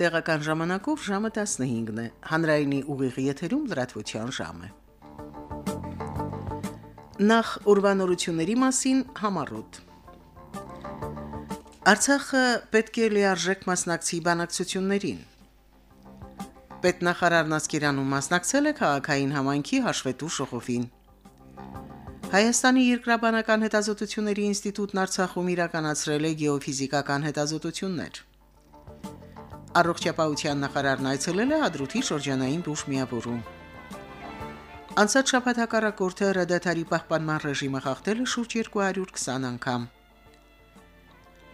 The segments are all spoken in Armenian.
Տեղական ժամանակով ժամը 15-ն է։ Հանրայինի ուղիղ եթերում լրատվության ժամ է։ Նախ ուրվանորությունների մասին համառոտ։ Արցախը պետք է լիարժեք մասնակցի բանակցություններին։ Պետնախարարն Ասկերանում մասնակցել է քաղաքային համայնքի հաշվետու շողովին։ Հայաստանի երկրաբանական հետազոտությունների ինստիտուտն Արցախում իրականացրել է գեոֆիզիկական հետազոտություններ։ Առողջապահության նախարարն այցելել է Հադրութի շրջանային բուժ միավորում։ Անցած շաբաթ հակառակորդը ռադաթարի պահպանման ռեժիմը խախտել է շուրջ 220 անգամ։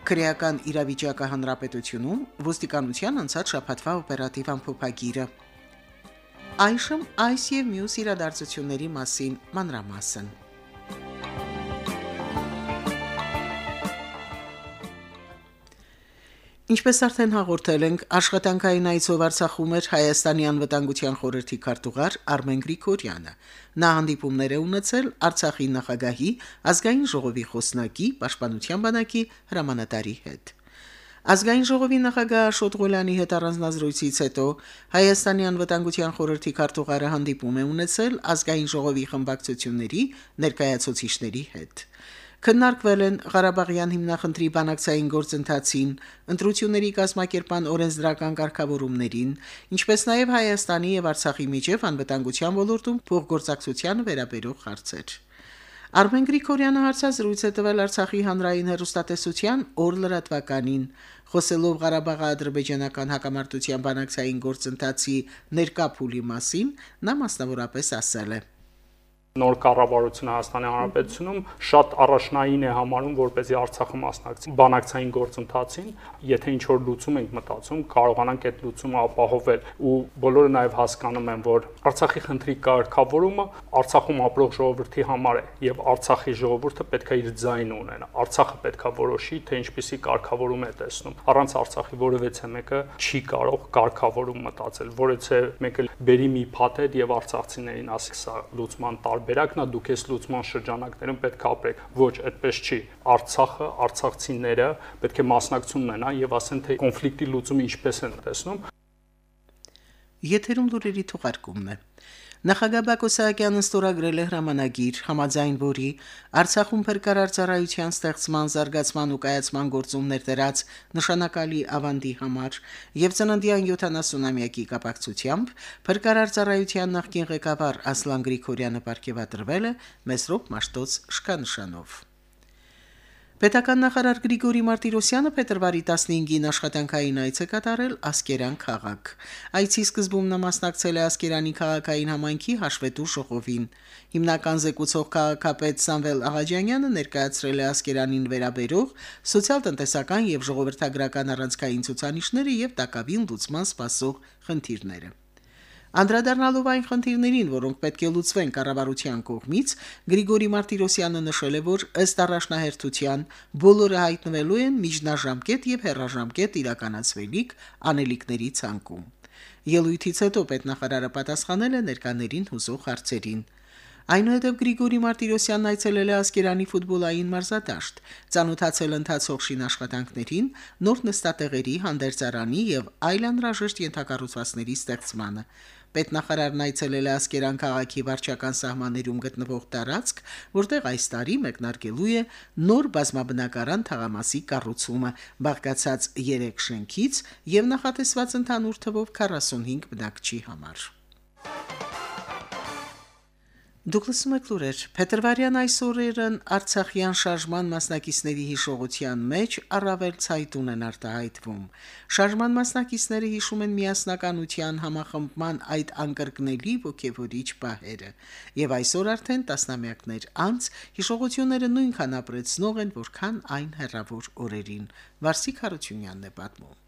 Քրեական իրավիճակը հանրապետությունում ոստիկանության անցած շաբաթվա օպերատիվ ամփոփագիրը։ Այժմ այս եւ մյուս իրադարձությունների մասին մանրամասն։ Ինչպես արդեն հաղորդել ենք, աշխատանքային այցով Արցախում էր Հայաստանի անվտանգության խորհրդի քարտուղար Արմեն Գրիգորյանը։ Նա հանդիպումներ է ունեցել Արցախի նախագահի, ազգային ժողովի խոսնակի, պաշտպանության բանակի հրամանատարի հետ։ Ազգային ժողովի նախագահ Աշոտ Ղուլյանի հետ առանձնազրույցից հետո Հայաստանի անվտանգության խորհրդի քարտուղարը հանդիպում է ունեցել ազգային ժողովի խմբակցությունների ներկայացուցիչների հետ քննարկվել են Ղարաբաղյան հիմնախնդրի բանակցային գործընթացին, ընտրությունների կազմակերպման օրենսդրական կարգավորումներին, ինչպես նաև Հայաստանի եւ Արցախի միջև անվտանգության ոլորտում փոխգործակցությանը վերաբերող հարցեր։ Արմեն Գրիգորյանը հարցազրույց է տվել Արցախի հանրային հերոստատեսության օր լրատվականին, խոսելով Ղարաբաղի ադրբեջանական հակամարտության բանակցային գործընթացի ներկա փուլի մասին, նա մասնավորապես ասել է նոր կառավարությունը Հայաստանի Հանրապետությունում շատ առաջնային է համարում, որպեսզի Արցախը մասնակցի բանակցային գործընթացին, եթե ինչ որ լուծում ենք մտածում, կարողանանք այդ լուծումը ապահովել ու բոլորը նաև հասկանում են, որ Արցախի խնդրի կարգավորումը Արցախում ապրող ժողովրդի համար է եւ Արցախի ժողովուրդը պետք է իր ձայնը ունենա։ Արցախը պետք է որոշի, թե ինչպիսի կարգավորում է տեսնում։ Առանց Արցախի որևէ մեկը չի կարող կարգավորում մտածել, որովհետեւ մեկը բերի մի փաթեթ եւ արցախցիներին ասի սա լուծման տարբեր տարբերակն է դուք այս լուծման շրջանակներում պետք է ապրեք ոչ այդպես չի արցախը արցախցիները պետք է մասնակցություն ունենան եւ ասեն թե կոնֆլիկտի լուծումը ինչպես են տեսնում եթերում լուրերի թողարկումն է Նախագահ Բակո Սահակյանը ստորագրել է հրամանագիր, համաձայն որի Արցախում փրկարար ծառայության ստեղծման, զարգացման ու կայացման գործումներ դրած նշանակալի ավանդի համար եւ ծննդյան 70-ամյակի կապակցությամբ փրկարար ծառայության նախկին ղեկավար Ասլան Գրիգորյանը ապարգևատրվել է Մեսրոպ Մաշտոց շքանշանով։ Պետական նախարար Գրիգորի Մարտիրոսյանը փետրվարի 15-ին աշխատանքային այց է կատարել Ասկերան քաղաք։ Այցի սկզբում նա մասնակցել է Ասկերանի քաղաքային համայնքի հաշվետու շողովին։ Հիմնական զեկուցող քաղաքապետ Սամվել Աղաջանյանը ներկայացրել է Ասկերանին վերաբերող սոցիալ-տնտեսական եւ ժողովրդագրական առանցքային ցուցանիշները եւ տակավին լուծման սպասող խնդիրները։ Անդրադառնալով այն խնդիրներին, որոնք պետք է լուծվեն կառավարության կողմից, Գրիգորի Մարտիրոսյանը նշել է, որ ըստ առաջնահերթության բոլորը հայտնվելու են միջնաժամկետ եւ հերաժամկետ իրականացվելիք անելիքների ցանկում։ Ելույթից հետո պետնախարարը պատասխանել է ներկաներին հուսող հարցերին։ Այնուհետև Գրիգորի Մարտիրոսյանն այցելել է Ասկերանի ֆուտբոլային մարզադաշտ, ցանոթացել ընթացող շին աշխատանքներին, նոր նստատեղերի, հանդերձարանի եւ այլ անհրաժեշտ ենթակառուցվածքների ստեղծմանը։ Պետնախարարն այցելել է Ասկերան քաղաքի վարչական սահմաններում գտնվող տարածք, որտեղ այս տարի մեկնարկելու է նոր բազմաբնակարան թաղամասի կառուցումը, բաղկացած 3 շենքից եւ նախատեսված ընդհանուր թվով 45 բնակչի համար։ Դուք լսում եք լուրեր։ Փետրվարյան այսօրերն Արցախյան շարժման մասնակիցների հիշողության մեջ առավել ցայտուն են արտահայտվում։ Շարժման մասնակիցները հիշում են միասնականության համախմբման այդ անկրկնելի ողջևորիչ պահերը։ Եվ այսօր արդեն տասնամյակներ անց հիշողությունները նույնքան ապրեցնող են, որքան այն հերրավոր օրերին։ Վարսիկ Հարությունյանն է պատմում։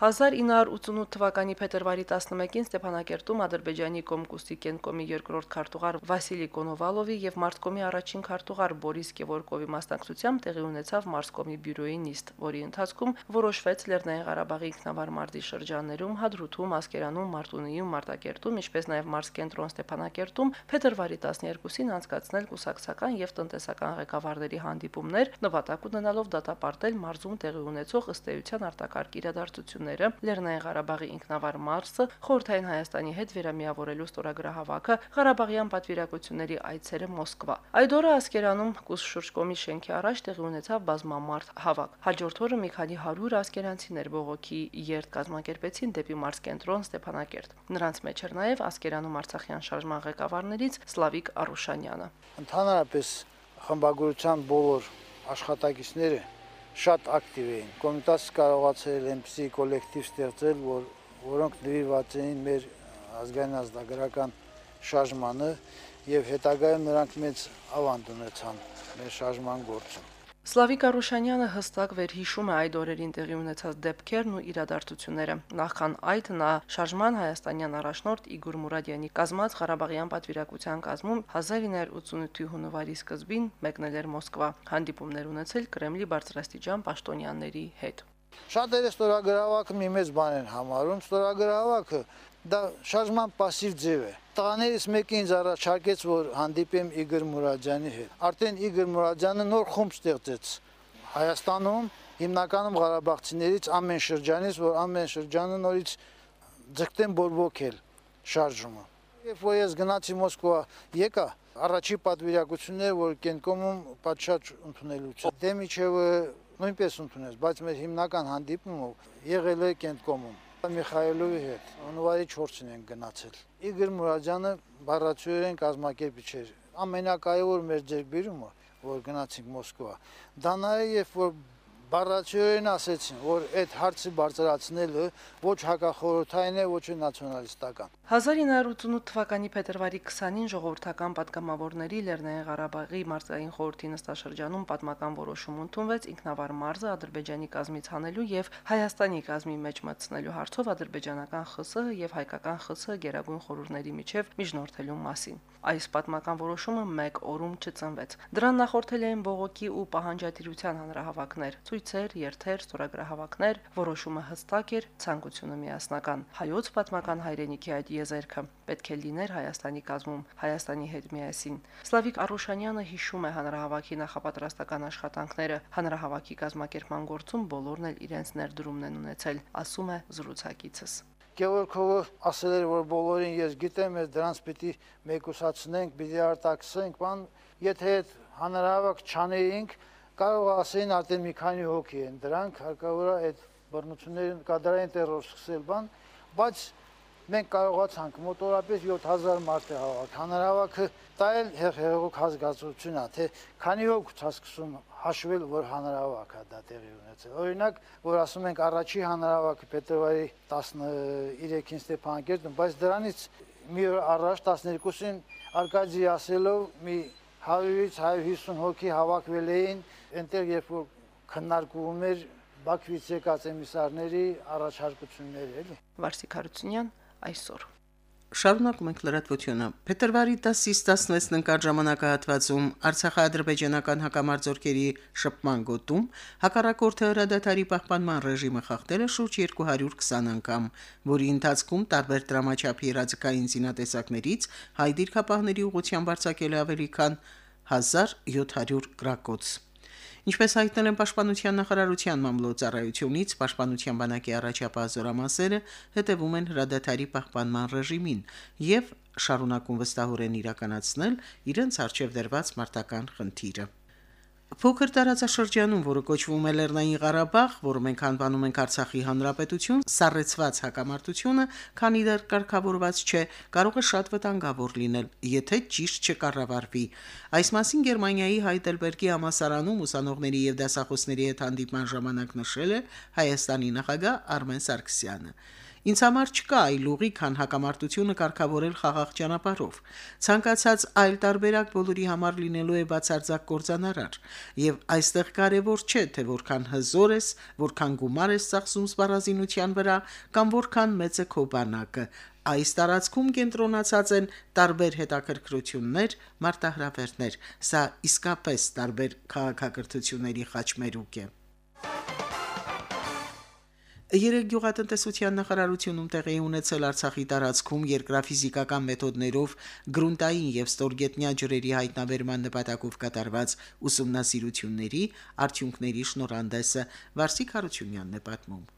1988 թվականի փետրվարի 11-ին Ստեփանակերտում Ադրբեջանի Կոմկուսի կենկոմի երկրորդ քարտուղար Վասիլի Կոնովալովի եւ Մարտկոմի առաջին քարտուղար Բորիս Գևորգովի մասնակցությամբ տեղի ունեցավ Մարսկոմի բյուրոյի նիստ, որի ընթացքում որոշվեց Լեռնային Ղարաբաղի ինքնավար մարտի շրջաններում, Հադրութում, Ասկերանում, Մարտունիում, Մարտակերտում, ինչպես նաեւ Մարսկենտրոն Ստեփանակերտում փետրվարի 12-ին անցկացնել կուսակցական եւ տնտեսական ղեկավարների հանդիպումներ, նվատակ ունենալով դատապարտել մարզում տեղի ունեցող ըստ էության արտակարգ իրադարձություններ իրադարձությունները, Լեռնային Ղարաբաղի ինքնավար մարզը, Խորհրդային Հայաստանի հետ վերամիավորելու ստորագրահավաքը, Ղարաբաղյան պատվիրակությունների այցերը Մոսկվա։ Այդ օրը Ասկերանում կուս շրջկոմի շենքի առաջ տեղի ունեցավ բազմամարդ հավաք։ Հաջորդ օրը մի քանի 100 ասկերանցիներ բողոքի երթ կազմակերպեցին դեպի մարզկենտրոն Ստեփանակերտ։ Նրանց մեջ էր նաև Ասկերանում Արցախյան շարժման ղեկավարներից Սլավիկ Արուշանյանը։ Ընդհանրապես խմբագրության բոլոր աշխատակիցները շատ ակտիվ էին։ Կոմիտասը կարողացել այնպիսի կոլեկտիվ ստեղծել, որ որոնք նվիրված էին մեր ազգային ազգագրական շարժմանը եւ հետագայում նրանք մեծ ավանդ ունեցան մեր շարժման գործում։ Սլավիկ Արուշանյանը հստակ վերհիշում է այդ օրերին տեղի ունեցած դեպքերն ու իրադարձությունները։ Նախքան այդ նա շարժման հայաստանյան առաջնորդ Իգոր Մուրադյանի կազմած Ղարաբաղյան պատվիրակության կազմում 1988 հունվարի սկզբին մեկնել էր Մոսկվա, հանդիպումներ ունեցել Կրեմլի բարձրաստիճան պաշտոնյաների հետ։ Շատերը ստորագրավակը մի մեծ բան են համարում, ստորագրավակը դա շարժման пассив ձև է։ Տղաներից մեկը ինձ առաջարկեց, որ հանդիպեմ Իգոր Մուրադյանի հետ։ Արդեն Իգոր Մուրադյանը նոր խումբ ստեղծեց Հայաստանում, հիմնականում Ղարաբաղցիներից ամեն շրջանից, որ ամեն շրջանը նորից ձգտեն բորբոքել շարժումը։ Երբ որ ես գնացի Մոսկվա, եկա առաջի պատվիրակությունները, որ Կենկոմում պատշաճ ընդունելուց։ Դեմիչևը նույնպես ընդունեց, բայց մեր հիմնական հանդիպումը եղել է Կենկոմում։ Միխայելովի հետ հունվարի 4-ին են գնացել։ Իգոր Մուրադյանը բառացիորեն կազմակերպիչ էր։ Ամենակարևոր մեր ձերբերումը, որ գնացինք Մոսկվա, դա նաև երբ որ բառացիորեն ասեցին, որ այդ հարցը բարձրացնելը ոչ հակախորհրդային է, ոչ նացիոնալիստական։ 1988 թվականի փետրվարի 20-ին ժողովրդական պատգամավորների Լեռնային Ղարաբաղի մարզային խորհրդի նստաշրջանում պատմական որոշում ընդունվեց ինքնավար մարզը Ադրբեջանի կազմից հանելու եւ Հայաստանի կազմի մեջ մտցնելու հարցով ադրբեջանական ԽՍՀ եւ հայկական ԽՍՀ գերագույն խորհուրդների միջև միջնորդելու մասին։ Այս պատմական որոշումը մեկ օրում չծնվեց։ Դրան նախորդել էին բողոքի ու պահանջատիրության հանրահավաքներ։ Ցույց ցույցեր, երթեր, ստորագրահավաքներ, որոշումը հստակ էր, ցանկությունը միասնական։ Հայոց պատմական հայրենիքի այդ եզերքը պետք է լիներ Հայաստանի կազմում, Հայաստանի հետ միասին։ Սլավիկ Արուշանյանը հիշում է հանրահավաքի նախապատրաստական աշխատանքները, հանրահավաքի կազմակերպման գործում բոլորն էլ իրենց ներդրումն են ունեցել, ասում է զրուցակիցս։ Գևորգովը ասել էր, որ բոլորին ես գիտեմ, ես դրանց պիտի մեկուսացնենք, պիտի արտաքսենք, բան, եթե հանրահավաք չանեինք, կարող ասեին արդեն մի քանի հոգի են դրանք, հարկավոր է այդ բռնությունները կադրային terror սկսել բան, բայց մենք կարողացանք մոտորապես 7000 մարդ է հավաք։ Հանրահավաքը դա էլ հեղեղոք հասկացություն է, թե քանի հոգ ցա սկսում հաշվել, որ հանրահավաք է դա տեղի ունեցել։ Օրինակ, որ ասում ենք առաջի հանրահավաքը փետրվարի 13-ին Ստեփանակերտում, բայց դրանից մի օր առաջ 12-ին Արկադի ասելով մի 100-ից 150 հոգի հավաքվել էին, այնտեղ երբ որ քննարկվում էր Բաքվից եկած էմիսարների առաջարկությունները, էլի։ Վարսիկ Հարությունյան այսօր Շարունակում ենք լրատվությունը։ Փետրվարի 10-ից 16-ն ընկած ժամանակահատվածում Արցախա-ադրբեջանական հակամարտությունների շփման գոտում հակառակորդը հրադադարի պահպանման ռեժիմը խախտել է շուրջ 220 անգամ, որի ընթացքում տարբեր դրամաչափի իրազեկային զինատեսակներից հայ դիրքապահների ուղղությամբ արձակել ավելի քան 1700 գրակոց։ Ինչպես հայտնել են Պաշտպանության նախարարության մամլոյցարայությունից, Պաշտպանության բանակի առաջապահ զորամասերը հետևում են հրադադարի պահպանման ռեժիմին եւ շարունակում վստահորեն իրականացնել իրենց արժեվ դրված մարտական խնդիրը։ Փոքր տարածաշրջանում, որը կոչվում է Լեռնային Ղարաբաղ, որը մենք անվանում ենք Արցախի Հանրապետություն, սառեցված հակամարտությունը, քանի դեռ կարգավորված չէ, կարող է շատ վտանգավոր լինել, եթե ճիշտ չկառավարվի։ Այս մասին Գերմանիայի Հայդելբերգի համասարանում ուսանողների եւ դասախոսների հետ հանդիպման ժամանակ նշել է Հայաստանի նախագահ Արմեն Սարգսյանը։ Ինձ համար չկա այլ ուղի, քան հակամարտությունը կարգավորել խաղաղ ճանապարհով։ Ցանկացած այլ տարբերակ բոլորի համար լինելու է բացարձակ կորցանարար, եւ այստեղ կարևոր չէ, թե որքան հզոր ես, որքան գումար ես ծախսում սպառազինության վրա կամ որքան մեծ է քո բանակը։ Այս տարածքում կենտրոնացած են տարբեր հետաքրքրություններ, մարտահրավերներ։ Սա իսկապես տարբեր քաղաքակրթությունների խաչմերուկ է։ Երեք գյուղատնտեսության նախարարությունում տեղի ունեցել Արցախի տարածքում երկրաֆիզիկական մեթոդներով գրունտային եւ ստորգետնյա ջրերի հայտնաբերման նպատակով կատարված ուսումնասիրությունների արդյունքների շնորհանդեսը Վարսիկ Հարությունյանն է պատմում։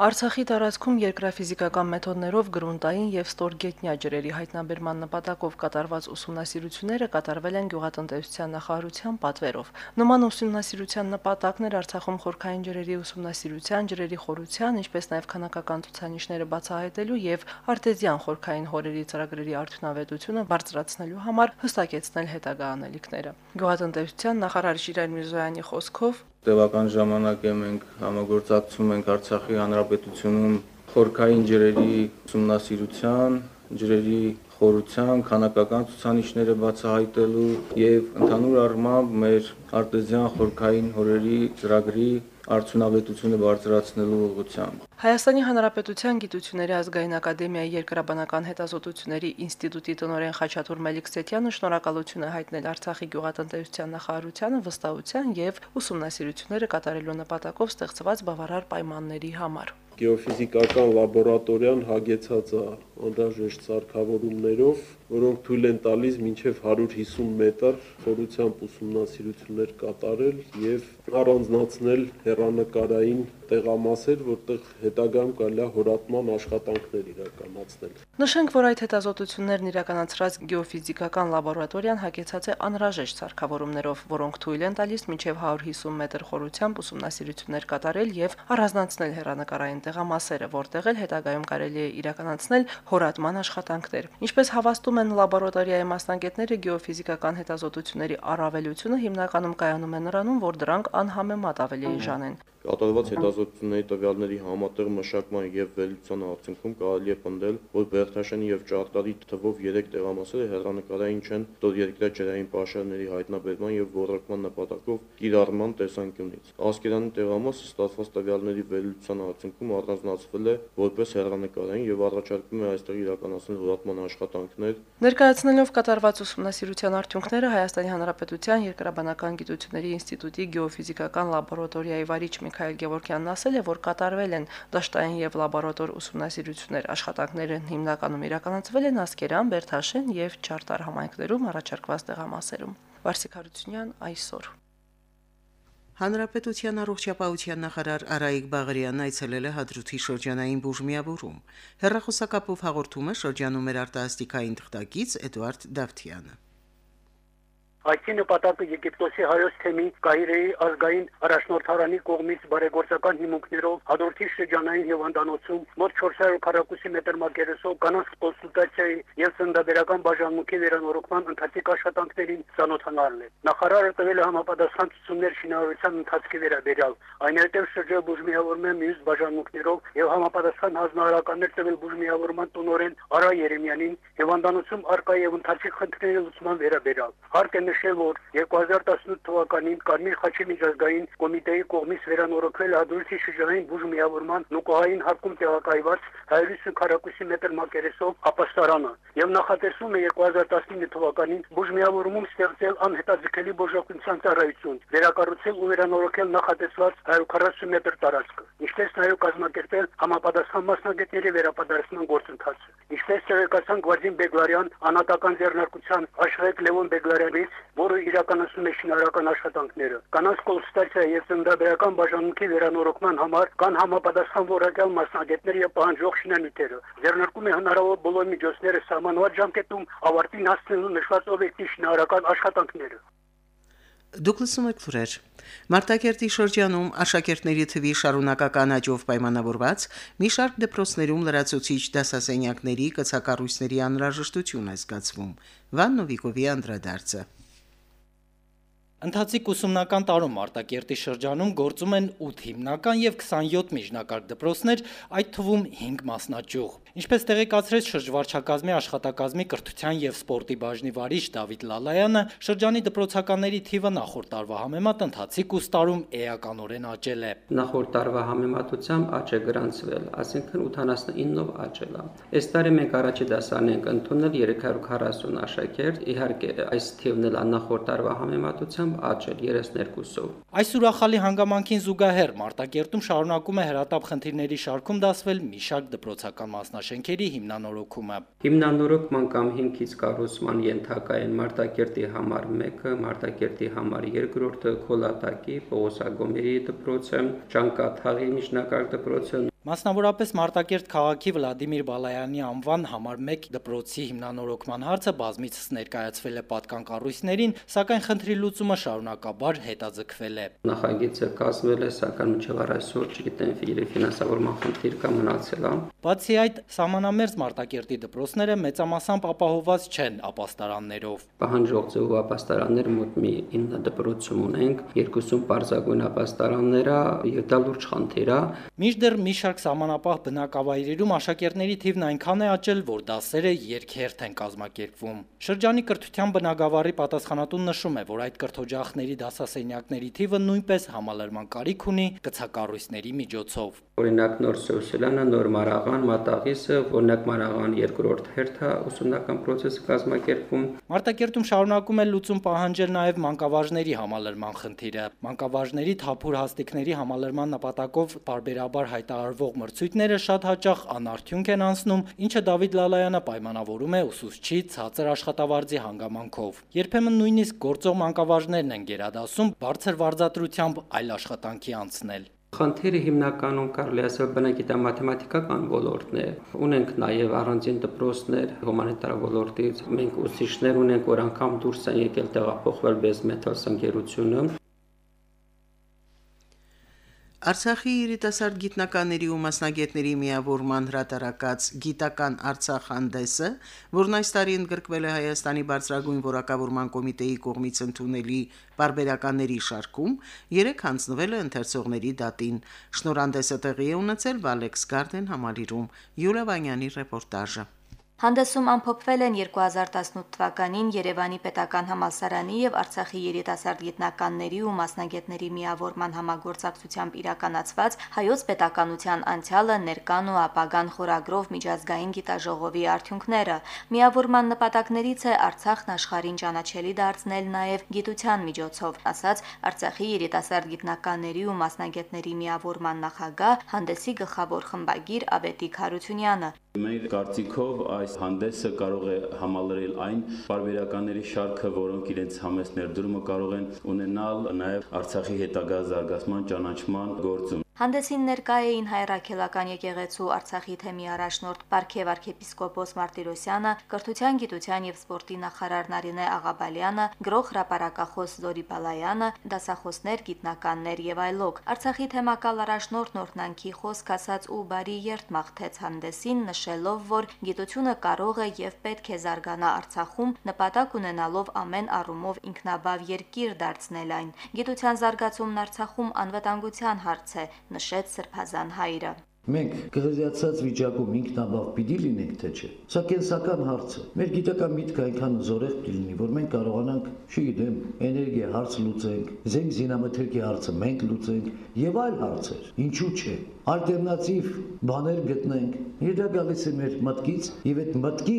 Արցախի տարածքում երկրաֆիզիկական մեթոդներով գրունտային եւ ստորգետնյա ջրերի հայտնաբերման նպատակով կատարված ուսումնասիրությունները կատարվել են գյուղատնտեսության նախարարության պատվերով։ Նման ուսումնասիրության նպատակն էր Արցախում խորքային ջրերի ուսումնասիրության, ջրերի խորության, ինչպես նաեւ քանակական ցուցանիշները բացահայտելու եւ արտեզյան խորքային հորերի ծրագրերի արդյունավետությունը բարձրացնելու համար հստակեցնել հետագա անելիքները։ Գյուղատնտեսության նախարար Շիրայր Միրզոյանի խոսքով Տևական ժամանակ է մենք համագործակցում ենք Արցախի Հանրապետությունում խորքային ջրերի ուսումնասիրության, ջրերի խորության, քանակական ցուցանիշները բացահայտելու եւ ընդհանուր առմամբ մեր արտեզյան խորքային հորերի ծրագրի արդյունավետությունը բարձրացնելու ուղղությամբ։ Հայաստանի Հանրապետության Գիտությունների ազգային ակադեմիայի երկրաբանական հետազոտությունների ինստիտուտի տնօրեն Խաչատուր Մելիքսեթյանը շնորհակալություն է հայտնել Արցախի գյուղատնտեսության նախարարությանը վստահության եւ ուսումնասիրությունները կատարելու նպատակով ստեղծված բավարար պայմանների համար գեոֆիզիկական լաբորատորիան հագեցած է անհրաժեշտ սարքավորումներով, որոնք թույլ են տալիս մինչև 150 մետր խորությամբ ուսումնասիրություններ կատարել եւ առանձնացնել հերանեկարային տեղամասեր, որտեղ հետագայում կարելի է հորատման աշխատանքներ իրականացնել։ Նշենք, որ այդ հետազոտություններն իրականացրած գեոֆիզիկական լաբորատորիան հագեցած է անհրաժեշտ սարքավորումներով, որոնք թույլ են տալիս մինչև 150 մետր խորությամբ ուսումնասիրություններ կատարել եւ առանձնացնել հերանեկարային տեղամասերը, որտեղ էլ հետագայում կարելի է իրականացնել հորատման աշխատանքներ։ Ինչպես հավաստում են լաբորատորիայի մասնագետները, գեոֆիզիկական հետազոտությունների առավելությունը հիմնականում կայանում է նրանում, որ դրանք անհամեմատ ավելի էժան են։ Կատարված հետազոտությունների տվյալների համատեղ մշակման եւ վերլուծության արդյունքում կարելի է պնդել, որ Բերթաշենի եւ Ճարտարի թվով 3 տեղամասերը հեռանկարային չեն ստորերկրյա ջրային պաշարների հայտնաբերման եւ ոռոգման նպատակով կիրառման տեսանկյունից։ Ասկերանի տեղամասը ստացված տվյալների վերլուծության արդյունքում առանձնացվել է որպես հեռանկարային եւ առաջարկում է այստեղ իրականացնել ոռոգման աշխատանքներ։ Ներկայացնելով կատարված ուսումնասիրության արդյունքները Հայաստանի Հանրապետության Երկրաբանական գիտությունների ինստիտուտի գեոֆիզիկական լաբորատորիայի վարիչ Միքայել Գևորգյանն ասել է, որ կատարվել են դաշտային եւ լաբորատոր ուսումնասիրություններ, աշխատանքները հիմնականում իրականացվել են Ասկերան, Բերթաշեն եւ Չարտար համայնքներում առաջարկված տեղամասերում։ Վարսիկ Հարությունյան այսօր Հանրապետության առողջապահության նախարար Արայիկ Բաղարյանն այցելել է Հադրութի շրջանային բուժմիավորում։ Հերրախոսակապով հաղորդում է շրջանում մեր արտասթիկային թղթակից Էդվարդ Դավթյանը։ Այցի նպատակը Եգիպտոսի հայոց թեմի Կահիրեի ազգային առաջնորդարանի կողմից բարեգործական հիմունքներով հաջորդի շրջանային հիվանդանոցում մոտ 400 քառակուսի մետր մակերեսով կանանց կոնսուլտացիայի եւ ծնդաբերական բաժանմունքի վերանորոգման ընթացիկ աշխատանքներին ծանոթանալն է։ Նախարարը տվել է համապատասխան ցուցումներ շինարարության ընթացքի վերաբերյալ, այնուհետև շրջել բուժմիավորման մյուս բաժանմունքներով եւ համապատասխան հանձնարարականներ տվել բուժմիավորման տնօրեն Արա Երեմյանին հիվանդանոցում արկա եւ ընթացիկ խնդիրների լուծման վերաբերյալ։ Հարկ է նշել, որ 2018 թվականին Կարմիր խաչի միջազգային կոմիտեի կողմից վերանորոգվել Ադրուսի շրջանային բուժմիավորման նուկահային հարկում տեղակայված 150 քառակուսի մետր մակերեսով ապաստարանը եւ նախատեսում է 2019 թվականին բուժմիավորումում ստեղծել անհետաձգելի բուժօգնության ծառայություն, վերակառուցել ու վերանորոգել նախատեսված 140 մետր տարածքը, ինչպես նաեւ կազմակերպել համապատասխան մասնագետների վերապատրաստման գործընթացը։ Ինչպես ցերեկացան Գվարդին Բեգլարյան անատական ձեռնարկության Աշղեկ Լևոն Բեգլարյանից որը իրականացնում է շինարարական աշխատանքները։ Կանանց կոնսուլտացիա եւ ծննդաբերական բաժանմունքի վերանորոգման համար կան համապատասխան որակյալ մասնագետներ եւ պահանջող շինանյութերը։ Ձեռնարկում է հնարավոր բոլոր միջոցները սահմանված ժամկետում ավարտին հասնելու նշված օբյեկտի շինարարական աշխատանքները։ Դուք լսում եք լուրեր։ Մարտակերտի շրջանում աշակերտների թվի շարունակական աճով պայմանավորված մի շարք դպրոցներում լրացուցիչ դասասենյակների կցակառույցների անհրաժեշտություն է զգացվում։ Վաննովիկովի անդրադարձը։ Ընթացիկ ուսումնական տարում Մարտակերտի շրջանում գործում են 8 հիմնական եւ 27 միջնակարգ դպրոցներ, այդ թվում 5 մասնաճյուղ։ Ինչպես տեղեկացրեց շրջվարչակազմի աշխատակազմի կրթության եւ սպորտի բաժնի վարիչ Դավիթ Լալայանը, շրջանի դպրոցականների թիվը նախորդ տարվա համեմատ ընթացիկ ուստարում էականորեն աճել է։ Նախորդ տարվա համեմատությամբ աճ է գրանցվել, ասինքն 89-ով աճել է։ Այս տարի մենք առաջի դասարան ենք ընդունել 340 աշակերտ, իհարկե այս թիվն էլ նախորդ տարվա համեմատությամբ աճել 32-ով։ Այս ուրախալի հանգամանքին զուգահեռ Մարտակերտում շարունակում է հրատապ խնդիրների շարքում դասվել մի շարք դպրոցական մասնաշենքերի հիմնանորոգումը։ Հիմնանորոգման կամ հիմքից կառուցման ենթակա են Մարտակերտի համար 1-ը, Մարտակերտի համար 2-րդը, Քոլատակի, Պողոսագոմերի դպրոցը, Ճանկաթաղի միջնակարգ դպրոցը, Մասնավորապես Մարտակերտ քաղաքի Վլադիմիր Բալայանի անվան համար 1 դպրոցի հիմնանորոգման հարցը բազմիցս ներկայացվել է պատկան կառույցներին, սակայն խնդրի լուծումը շարունակաբար հետաձգվել է։ Նախագիծը կազմվել է, սակայն մինչև այսօր չգիտեմ, իր ֆինանսավորման խնդիր կա մնացել է։ Բացի այդ, սահմանամերձ Մարտակերտի դպրոցները մեծամասամբ ապահովված չեն ապաստարաններով։ Պահանջող ձևով ապաստարաններ մոտ մի 9 դպրոցում ունենք, երկուսում պարզագույն ապաստարաններ եւ դա լուրջ խնդիր է։ Մինչդեռ մի շարք սահմանապահ բնակավայրերում աշակերտների թիվն այնքան է աճել, որ դասերը երկերթ են կազմակերպվում։ Շրջանի կրթության բնակավարի պատասխանատուն նշում է, որ այդ կրթօջախների դասասենյակների թիվը նույնպես համալրման կարիք ունի գցակառույցների միջոցով։ Օրինակ նոր Սոսիլանը, նոր Մարաղան, Մատաղիսը, օրինակ Մարաղան երկրորդ հերթը ուսումնական process-ը կազմակերպում։ Մարտակերտում շարունակում է լուծում պահանջել նաև մանկավարժների համալրման խնդիրը։ Մանկավարժների թափուր հաստիկների համալրման նպատակով բարբերաբար հայտարարվող մրցույթները շատ հաճախ անարդյունք են անցնում, ինչը Դավիթ Լալայանը պայմանավորում է ուսուցչի ցածր աշխատավարձի հանգամանքով։ Երբեմն նույնիսկ գործող մանկավարժներն են գերադասում բարձր վարձատրությամբ այլ աշխատանքի անցնել։ Խնդիրը հիմնականում կարելի ասել բնագիտա-մաթեմատիկական ոլորտն է։ Ունենք նաև առանձին դպրոցներ հումանիտար ոլորտից։ Մենք ուսուցիչներ ունենք, որ անգամ դուրս են եկել տեղափոխվել Base Metals ընկերությունը։ Արցախի երիտասարդ գիտնականների ու մասնագետների միավորման հրատարակած գիտական Արցախ հանդեսը, որն այս տարի ընդգրկվել է Հայաստանի բարձրագույն որակավորման կոմիտեի կողմից ընդունելի բարբերականների շարքում, երեք հանձնվել է ընթերցողների դատին։ Շնորհանդեսը տեղի է ունեցել Վալեքս Գարդեն համալիրում։ Յուլիա Վանյանի ռեպորտաժը։ Հանդեսում ամփոփվել են 2018 թվականին Երևանի Պետական համալսարանի եւ Արցախի երիտասարդ գիտնականների ու մասնագետների միավորման համագործակցությամբ իրականացված հայոց պետականության անցյալը, ներկան ու ապագան խորագրով միջազգային գիտաժողովի արդյունքները։ Միավորման նպատակներից է Արցախն աշխարհին ճանաչելի դարձնել նաեւ գիտության միջոցով, ասաց Արցախի երիտասարդ գիտնականների ու մասնագետների միավորման նախագահ հանդեսի գլխավոր խմբագիր Ավետիք Հարությունյանը։ Մեր կարծիքով այս հանդեսը կարող է համալրել այն բարբերականների շարքը, որոնք իրենց համեստ ներդրումը կարող են ունենալ նաև Արցախի հետագա զարգացման ճանաչման գործում։ Հանդեսին ներկա էին հայրաքելական եկեղեցու Արցախի թեմի առաջնորդ Պարքև arczepiskopos Մարտիրոսյանը, կրթության, գիտության եւ սպորտի նախարար Նարինե Աղաբալյանը, գրող հրապարակախոս Զորի Բալայանը, դասախոսներ, գիտնականներ եւ այլոք։ Արցախի թեմակալ առաջնորդ Նորտնանքի խոսք ասաց ու բարի երթ մաղթեց հանդեսին, նշելով, որ գիտությունը կարող է եւ պետք է զարգանա Արցախում, նպատակ ունենալով ամեն առումով ինքնաբավ երկիր դարձնել այն։ Գիտության զարգացումն Արցախում անվտանգության հարց է, նշեց Սրբազան հայրը։ Մենք գղզիացած վիճակում ինքնաբավ պիտի լինենք թե չէ։ Սա կենսական հարց է։ Մեր գիտական միտքը այնքան զորեղ պիտի լինի, որ մենք կարողանանք, չգիտեմ, էներգիա հարց լուծենք, զենք զինամթերքի հարցը մենք լուծենք եւ այլ հարցեր։ Ինչու՞ չէ։ Ալտերնատիվ բաներ գտնենք։ դա գալիս է մեր մտքից եւ այդ մտքի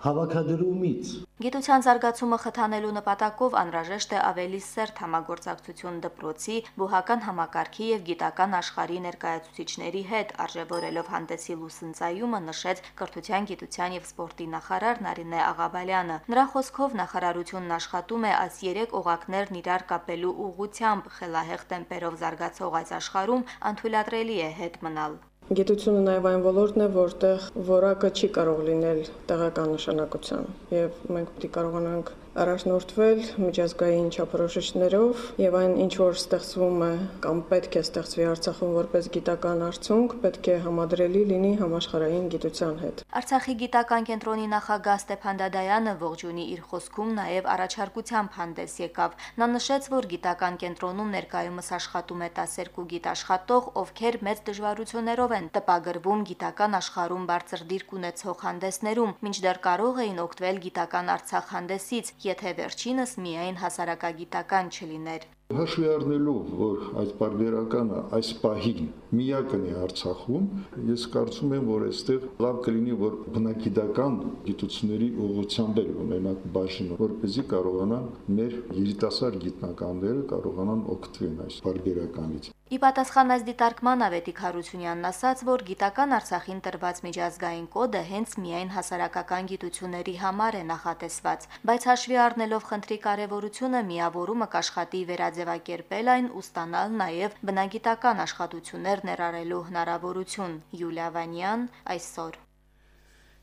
հավաքադրումից։ Գիտության զարգացումը խթանելու նպատակով անհրաժեշտ է ավելի սերտ համագործակցություն դպրոցի, բուհական համակարգի եւ գիտական աշխարհի ներկայացուցիչների հետ, արժևորելով հանդեսի լուսնցայումը նշեց կրթության, գիտության եւ սպորտի նախարար Նարինե Աղաբալյանը։ Նրա խոսքով նախարարությունն աշխատում է այս երեք օղակներն իրար կապելու ուղղությամբ խելահեղ տեմպերով զարգացող այս աշխարհում անթույլատրելի է հետ մնալ։ Գիտությունը նաև այն ոլորտն է, որտեղ որակը չի կարող լինել տեղական նշանակության եւ մենք պետք է կարողանանք առաջնորդվել միջազգային չափորոշիչներով եւ այն ինչ որ ստեղծվում է կամ պետք է ստեղծվի Արցախում որպես գիտական արդյունք, պետք է համադրելի լինի համաշխարհային գիտության հետ։ Արցախի գիտական կենտրոնի նախագահ Ստեփան Դադայանը ողջունի իր խոսքում նաեւ առաջարկությամբ հանդես եկավ։ Նա նշեց, որ գիտական կենտրոնում ներկայումս աշխատում է 12 գիտաշխատող, ովքեր մեծ դժվարություններով են տպագրվում գիտական աշխարհում բարձր դիրք ունեցող հանդեսներում, մինչդեռ կարող էին օգտվել գիտական Արցախ հանդեսից, եթե վերջինս միայն հասարակագիտական չլիներ։ Հաշվի առնելով, որ այդ բարբերականը այս պահին միակն է Արցախում, ես կարծում եմ, որ այստեղ լավ կլինի, որ բնակիդական գիտությունների ուղղությամբ էլ ունենանք բաժին, որպեսզի կարողանան մեր երիտասարդ գիտնականները կարողանան օգտվել այս բարբերականից։ Ի պատասխան այս դիտարկման Ավետիք Հարությունյանն ասաց, որ գիտական Արցախին տրված միջազգային կոդը հենց միայն հասարակական գիտությունների համար է նախատեսված, բայց հաշվի առնելով խնդրի կարևորությունը միավորումը կաշխատի վերաձ կազմակերպել այն ու ստանալ նաև բնագիտական աշխատություններ ներառելու հնարավորություն։ Յուլիա Վանյան այսօր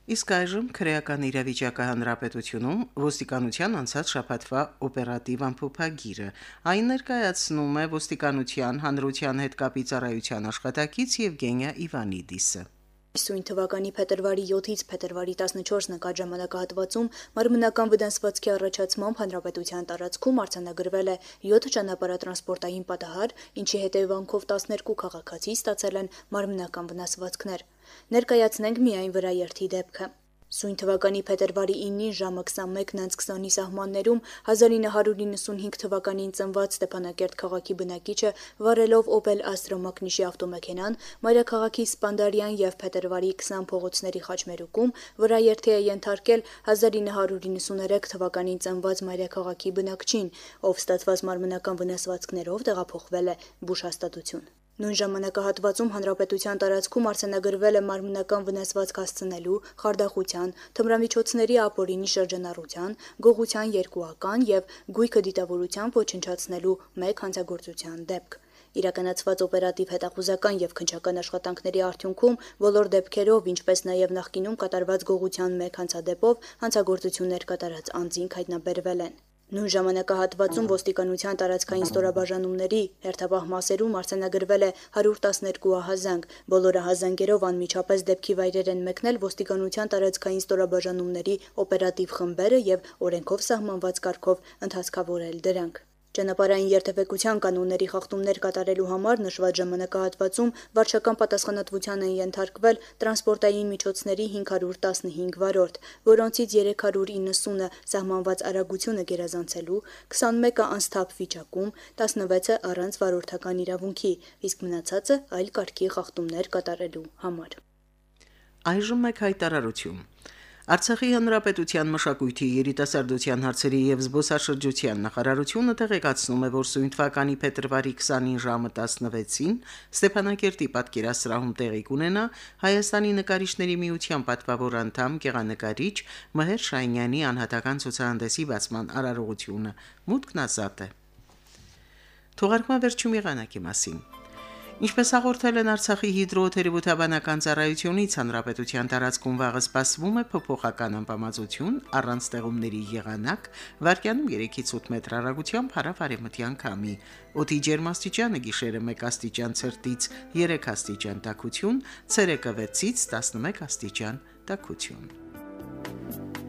Իսկ այժմ քրեական իրավիճակը հանրապետությունում ոստիկանության անցած շաբաթվա օպերատիվ ամփոփագիրը։ Այն ներկայացնում է ոստիկանության հանրության հետ կապի ծառայության աշխատակից Եվգենիա Իվանիդիսը։ Իսույն թվականի փետրվարի 7-ից փետրվարի 14 նկատ ժամանակահատվածում մարմնական վնասվածքի առաջացմամբ հանրապետության տարածքում արձանագրվել է 7 ճանապարհատրանսպորտային պատահար, ինչի հետևանքով 12 քաղաքացի ստացել են մարմնական վնասվածքներ։ Ներկայացնենք միայն վրաերթի դեպքը։ Սույն թվականի փետրվարի 9-ին ժամը 21:20-ի սահմաններում 1995 թվականին ծնված Ստեփանակերտ քաղաքի բնակիչը վարելով Opel Astra մակնիշի ավտոմեքենան մայրաքաղաքի Սպանդարյան եւ փետրվարի 20 փողոցների խաչմերուկում վրաերթի է ենթարկել 1993 թվականին ծնված մայրաքաղաքի բնակչին, ով ստացված մարմնական վնասվածքներով տեղափոխվել է բուժհաստատություն։ Նույն ժամանակահատվածում հանրապետության տարածքում արձանագրվել է մարմնական վնասվածք հասցնելու, խարդախության, թմրամիջոցների ապօրինի շրջանառության, գողության երկուական եւ գույքը դիտավորությամբ ոչնչացնելու մեկ հանցագործության դեպք։ Իրականացված օպերատիվ հետախուզական եւ քնչական աշխատանքների արդյունքում բոլոր դեպքերով, ինչպես նաեւ նախկինում կատարված գողության մեկ հանցադեպով հանցագործություններ կատարած անձինք հայտնաբերվել են։ Նույն ժամանակահատվածում ոստիկանության տարածքային ստորաբաժանումների հերթապահ մասերում արձանագրվել է 112 ահազանգ։ Բոլոր ահազանգերով անմիջապես դեպքի վայրեր են մեկնել ոստիկանության տարածքային ստորաբաժանումների օպերատիվ խմբերը եւ օրենքով սահմանված կարգով ընթացքավորել դրանք։ Ճանապարհային երթևեկության կանոնների խախտումներ կատարելու համար նշված ժամանակահատվածում վարչական պատասխանատվության են ենթարկվել տրանսպորտային միջոցների 515 վարորդ, որոնցից 390-ը սահմանված արագությունը գերազանցելու, 21-ը անսթափ վիճակում, 16-ը առանց վարորդական իրավունքի, իսկ մնացածը այլ կարգի խախտումներ կատարելու համար։ Այժմ մեկ հայտարարություն։ Արցախի հանրապետության մշակույթի երիտասարդության հարցերի եւ զբոսաշրջության նախարարությունը տեղեկացնում է, որ սույն թվականի փետրվարի 20-ին ժամը 16-ին Ստեփանակերտի պատկերասրահում տեղի կունենա Հայաստանի նկարիչների միության պատվավոր անդամ գեղանկարիչ Մհեր Շայնյանի անհատական ցուցահանդեսի բացման արարողությունը։ Մուտքն ազատ է։ Թողարկման վերջում եղանակի մասին։ Ինչպես հաղորդել են Արցախի հիդրոթերապևտաբանական ծառայությունից, հանրապետության տարածքում վաղը սպասվում է փոփոխական անբավարարություն առանց ստեղումների եղանակ, վարկյանում 3-ից 8 մետր հեռագությամբ հարավ-արևմտյան քամի։ Օդի ջերմաստիճանը գիշերը 1 աստիճան ցրտից 3 աստիճան տաքություն, ցերեկը 6-ից 11 աստիճան տաքություն։